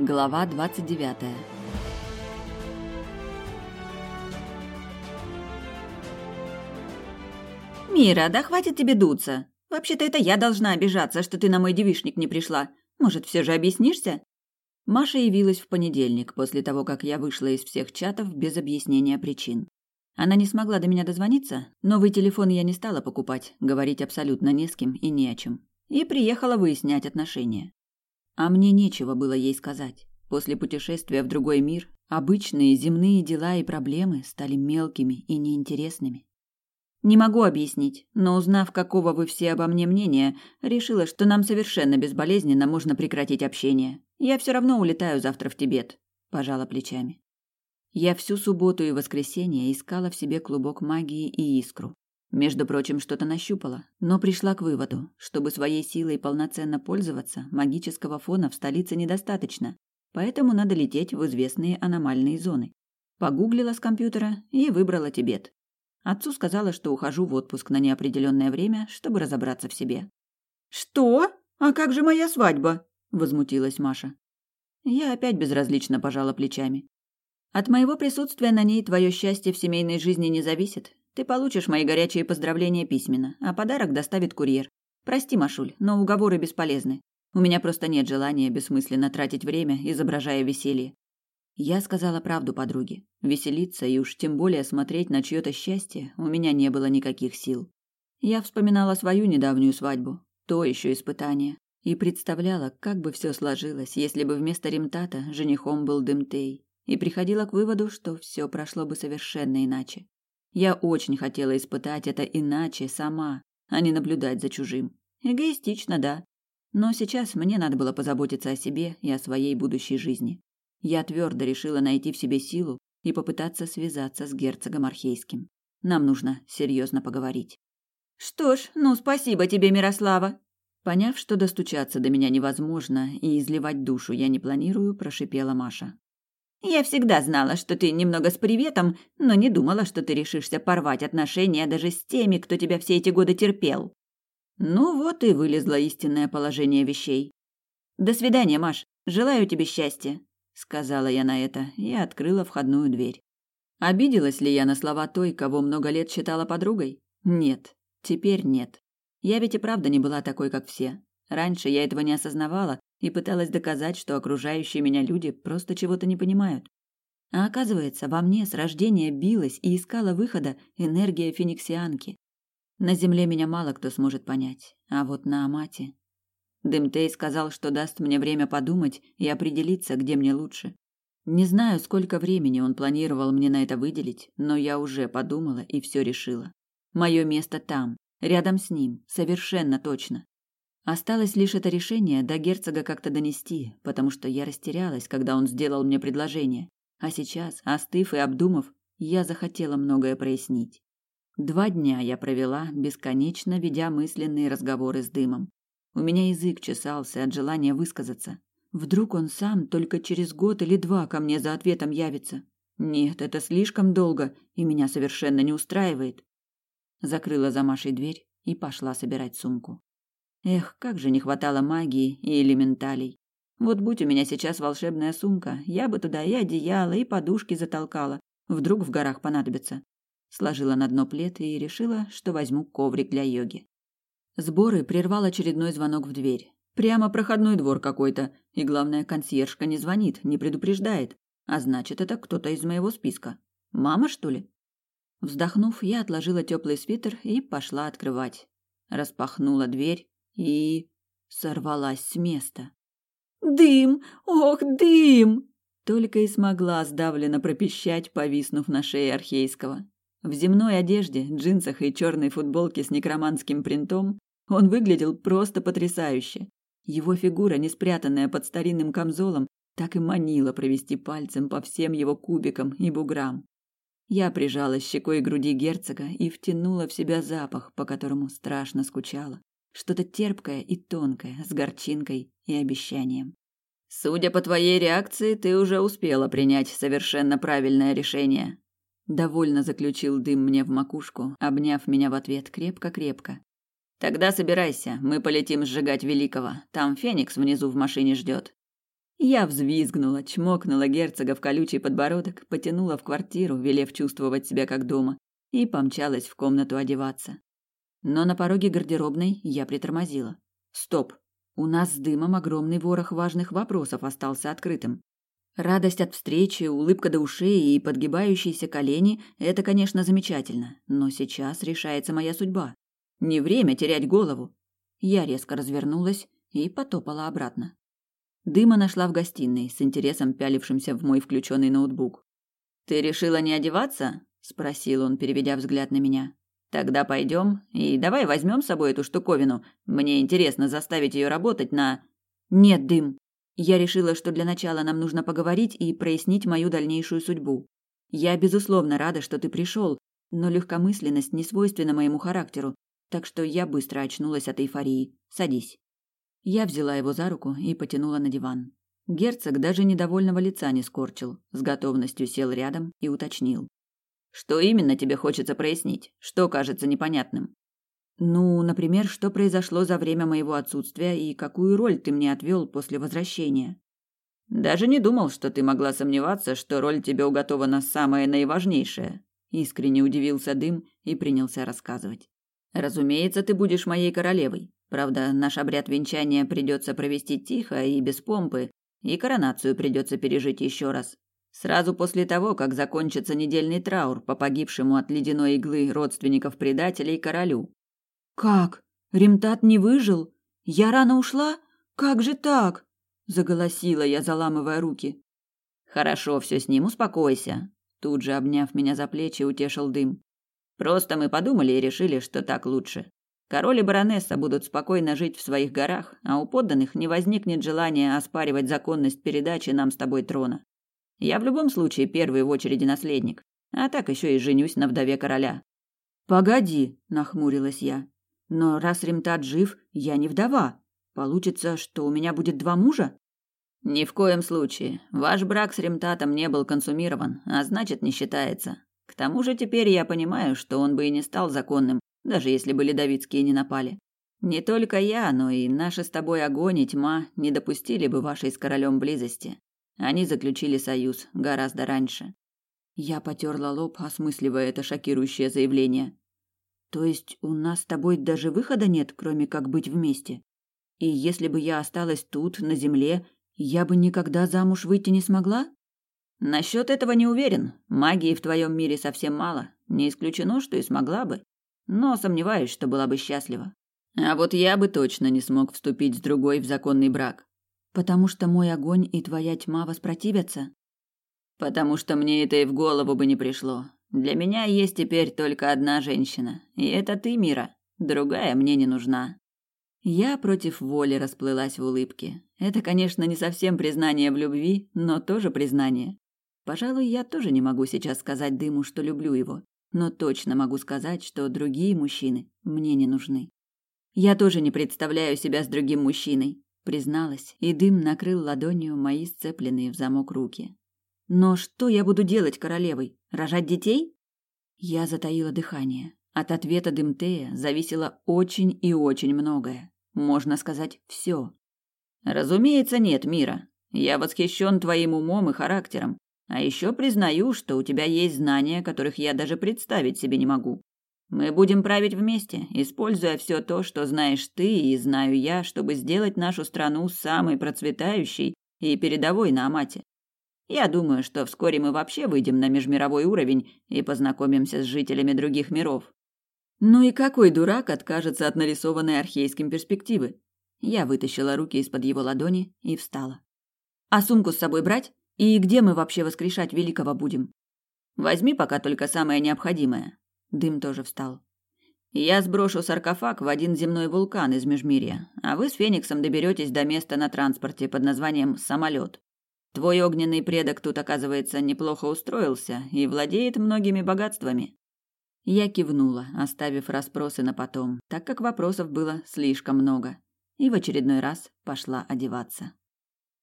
Глава 29. Мира, да хватит тебе дуться. Вообще-то это я должна обижаться, что ты на мой девишник не пришла. Может, все же объяснишься? Маша явилась в понедельник, после того, как я вышла из всех чатов без объяснения причин. Она не смогла до меня дозвониться, новый телефон я не стала покупать, говорить абсолютно не с кем и не о чем. И приехала выяснять отношения. А мне нечего было ей сказать. После путешествия в другой мир обычные земные дела и проблемы стали мелкими и неинтересными. Не могу объяснить, но узнав, какого вы все обо мне мнения, решила, что нам совершенно безболезненно можно прекратить общение. Я все равно улетаю завтра в Тибет, пожала плечами. Я всю субботу и воскресенье искала в себе клубок магии и искру. Между прочим, что-то нащупала, но пришла к выводу, чтобы своей силой полноценно пользоваться, магического фона в столице недостаточно, поэтому надо лететь в известные аномальные зоны. Погуглила с компьютера и выбрала Тибет. Отцу сказала, что ухожу в отпуск на неопределенное время, чтобы разобраться в себе. «Что? А как же моя свадьба?» – возмутилась Маша. Я опять безразлично пожала плечами. От моего присутствия на ней твое счастье в семейной жизни не зависит. Ты получишь мои горячие поздравления письменно, а подарок доставит курьер. Прости, Машуль, но уговоры бесполезны. У меня просто нет желания бессмысленно тратить время, изображая веселье. Я сказала правду подруге. Веселиться и уж тем более смотреть на чьё-то счастье у меня не было никаких сил. Я вспоминала свою недавнюю свадьбу, то еще испытание, и представляла, как бы все сложилось, если бы вместо Ремтата женихом был Дымтей, и приходила к выводу, что все прошло бы совершенно иначе. Я очень хотела испытать это иначе сама, а не наблюдать за чужим. Эгоистично, да. Но сейчас мне надо было позаботиться о себе и о своей будущей жизни. Я твердо решила найти в себе силу и попытаться связаться с герцогом Архейским. Нам нужно серьезно поговорить. Что ж, ну спасибо тебе, Мирослава. Поняв, что достучаться до меня невозможно и изливать душу я не планирую, прошипела Маша. Я всегда знала, что ты немного с приветом, но не думала, что ты решишься порвать отношения даже с теми, кто тебя все эти годы терпел. Ну вот и вылезло истинное положение вещей. До свидания, Маш. Желаю тебе счастья, сказала я на это и открыла входную дверь. Обиделась ли я на слова той, кого много лет считала подругой? Нет, теперь нет. Я ведь и правда не была такой, как все. Раньше я этого не осознавала, и пыталась доказать, что окружающие меня люди просто чего-то не понимают. А оказывается, во мне с рождения билась и искала выхода энергия фениксианки. На земле меня мало кто сможет понять, а вот на Амате... Дымтей сказал, что даст мне время подумать и определиться, где мне лучше. Не знаю, сколько времени он планировал мне на это выделить, но я уже подумала и все решила. Мое место там, рядом с ним, совершенно точно. Осталось лишь это решение до герцога как-то донести, потому что я растерялась, когда он сделал мне предложение. А сейчас, остыв и обдумав, я захотела многое прояснить. Два дня я провела, бесконечно ведя мысленные разговоры с дымом. У меня язык чесался от желания высказаться. Вдруг он сам только через год или два ко мне за ответом явится. Нет, это слишком долго, и меня совершенно не устраивает. Закрыла за Машей дверь и пошла собирать сумку. Эх, как же не хватало магии и элементалей. Вот будь у меня сейчас волшебная сумка, я бы туда и одеяло, и подушки затолкала. Вдруг в горах понадобится. Сложила на дно плед и решила, что возьму коврик для йоги. Сборы прервал очередной звонок в дверь. Прямо проходной двор какой-то, и главное, консьержка не звонит, не предупреждает. А значит, это кто-то из моего списка. Мама, что ли? Вздохнув, я отложила теплый свитер и пошла открывать. Распахнула дверь и сорвалась с места. «Дым! Ох, дым!» Только и смогла сдавленно пропищать, повиснув на шее Архейского. В земной одежде, джинсах и черной футболке с некроманским принтом он выглядел просто потрясающе. Его фигура, не спрятанная под старинным камзолом, так и манила провести пальцем по всем его кубикам и буграм. Я прижала щекой к груди герцога и втянула в себя запах, по которому страшно скучала. Что-то терпкое и тонкое, с горчинкой и обещанием. Судя по твоей реакции, ты уже успела принять совершенно правильное решение. Довольно заключил дым мне в макушку, обняв меня в ответ крепко-крепко. Тогда собирайся, мы полетим сжигать великого. Там Феникс внизу в машине ждет. Я взвизгнула, чмокнула герцога в колючий подбородок, потянула в квартиру, велев чувствовать себя как дома, и помчалась в комнату одеваться. Но на пороге гардеробной я притормозила. Стоп. У нас с дымом огромный ворох важных вопросов остался открытым. Радость от встречи, улыбка до ушей и подгибающиеся колени – это, конечно, замечательно, но сейчас решается моя судьба. Не время терять голову. Я резко развернулась и потопала обратно. Дыма нашла в гостиной, с интересом пялившимся в мой включенный ноутбук. «Ты решила не одеваться?» – спросил он, переведя взгляд на меня. «Тогда пойдем и давай возьмем с собой эту штуковину. Мне интересно заставить ее работать на...» «Нет, Дым. Я решила, что для начала нам нужно поговорить и прояснить мою дальнейшую судьбу. Я, безусловно, рада, что ты пришел, но легкомысленность не свойственна моему характеру, так что я быстро очнулась от эйфории. Садись». Я взяла его за руку и потянула на диван. Герцог даже недовольного лица не скорчил, с готовностью сел рядом и уточнил. «Что именно тебе хочется прояснить? Что кажется непонятным?» «Ну, например, что произошло за время моего отсутствия и какую роль ты мне отвел после возвращения?» «Даже не думал, что ты могла сомневаться, что роль тебе уготована самая наиважнейшая», искренне удивился Дым и принялся рассказывать. «Разумеется, ты будешь моей королевой. Правда, наш обряд венчания придется провести тихо и без помпы, и коронацию придется пережить еще раз. Сразу после того, как закончится недельный траур по погибшему от ледяной иглы родственников предателей королю. Как? Ремтат не выжил? Я рано ушла? Как же так? заголосила я, заламывая руки. Хорошо, все с ним, успокойся. Тут же, обняв меня за плечи, утешил дым. Просто мы подумали и решили, что так лучше. Король и баронесса будут спокойно жить в своих горах, а у подданных не возникнет желания оспаривать законность передачи нам с тобой трона. Я в любом случае первый в очереди наследник, а так еще и женюсь на вдове короля. Погоди, нахмурилась я. Но раз Ремтат жив, я не вдова. Получится, что у меня будет два мужа? Ни в коем случае. Ваш брак с Ремтатом не был консумирован, а значит, не считается. К тому же теперь я понимаю, что он бы и не стал законным, даже если бы ледовицкие не напали. Не только я, но и наши с тобой огонь и тьма не допустили бы вашей с королем близости. Они заключили союз гораздо раньше. Я потерла лоб, осмысливая это шокирующее заявление. То есть у нас с тобой даже выхода нет, кроме как быть вместе? И если бы я осталась тут, на земле, я бы никогда замуж выйти не смогла? Насчет этого не уверен. Магии в твоем мире совсем мало. Не исключено, что и смогла бы но сомневаюсь, что была бы счастлива. А вот я бы точно не смог вступить с другой в законный брак. Потому что мой огонь и твоя тьма воспротивятся? Потому что мне это и в голову бы не пришло. Для меня есть теперь только одна женщина, и это ты, Мира. Другая мне не нужна. Я против воли расплылась в улыбке. Это, конечно, не совсем признание в любви, но тоже признание. Пожалуй, я тоже не могу сейчас сказать Дыму, что люблю его но точно могу сказать, что другие мужчины мне не нужны. Я тоже не представляю себя с другим мужчиной, призналась, и дым накрыл ладонью мои сцепленные в замок руки. Но что я буду делать королевой? Рожать детей? Я затаила дыхание. От ответа Дымтея зависело очень и очень многое. Можно сказать, все. Разумеется, нет мира. Я восхищен твоим умом и характером, а еще признаю, что у тебя есть знания, которых я даже представить себе не могу. Мы будем править вместе, используя все то, что знаешь ты и знаю я, чтобы сделать нашу страну самой процветающей и передовой на Амате. Я думаю, что вскоре мы вообще выйдем на межмировой уровень и познакомимся с жителями других миров. Ну и какой дурак откажется от нарисованной архейским перспективы? Я вытащила руки из-под его ладони и встала. А сумку с собой брать? И где мы вообще воскрешать великого будем? Возьми пока только самое необходимое. Дым тоже встал. Я сброшу саркофаг в один земной вулкан из Межмирья, а вы с Фениксом доберетесь до места на транспорте под названием самолет. Твой огненный предок тут, оказывается, неплохо устроился и владеет многими богатствами. Я кивнула, оставив расспросы на потом, так как вопросов было слишком много, и в очередной раз пошла одеваться.